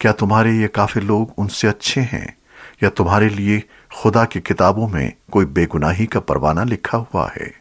کیا تمہارے یہ کافر لوگ ان سے اچھے ہیں؟ یا تمہارے لیے خدا کی کتابوں میں کوئی بے گناہی کا پروانہ لکھا ہوا ہے؟